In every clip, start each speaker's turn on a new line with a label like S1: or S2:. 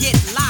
S1: get live.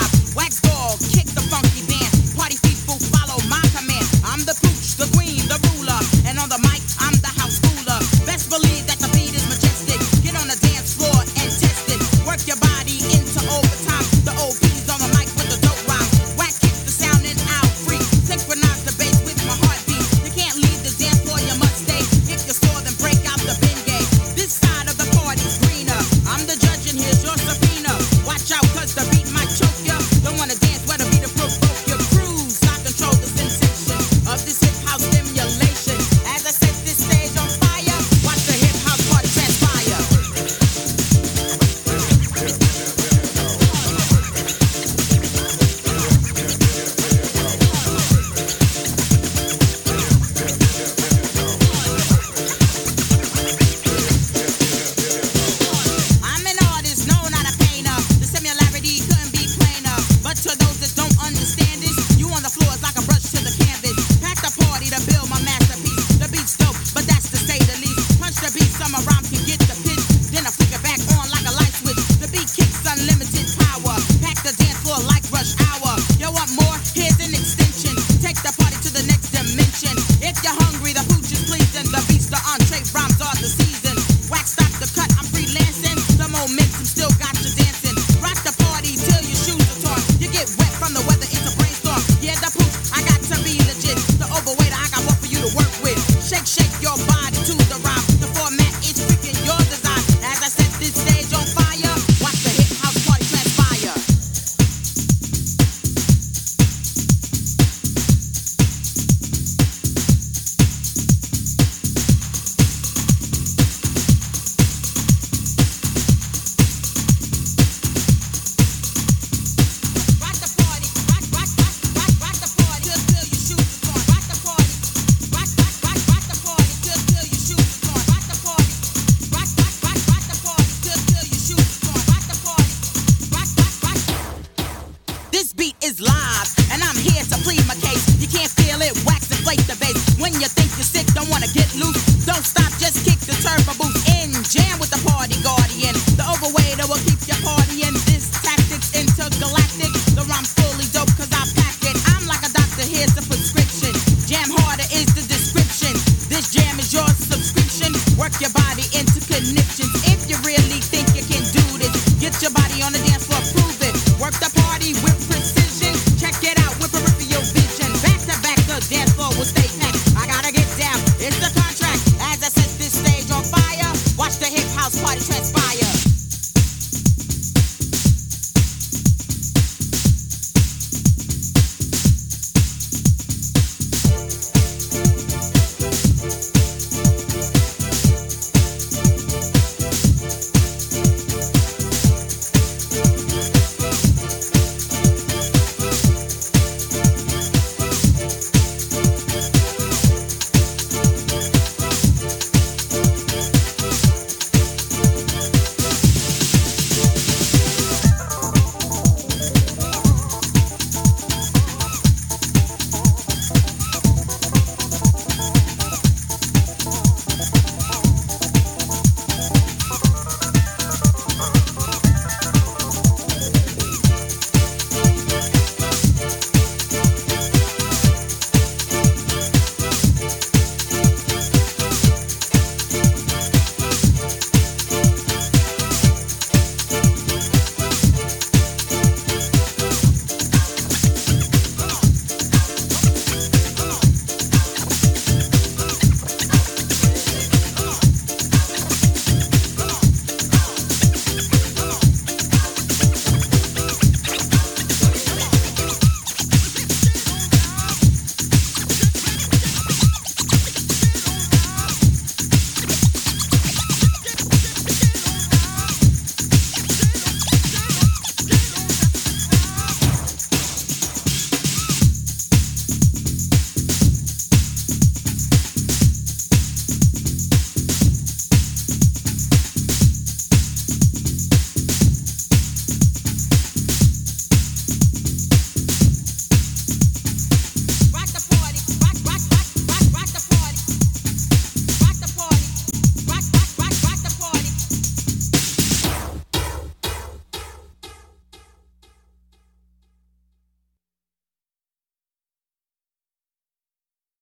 S1: body to the rock. Turn my boots.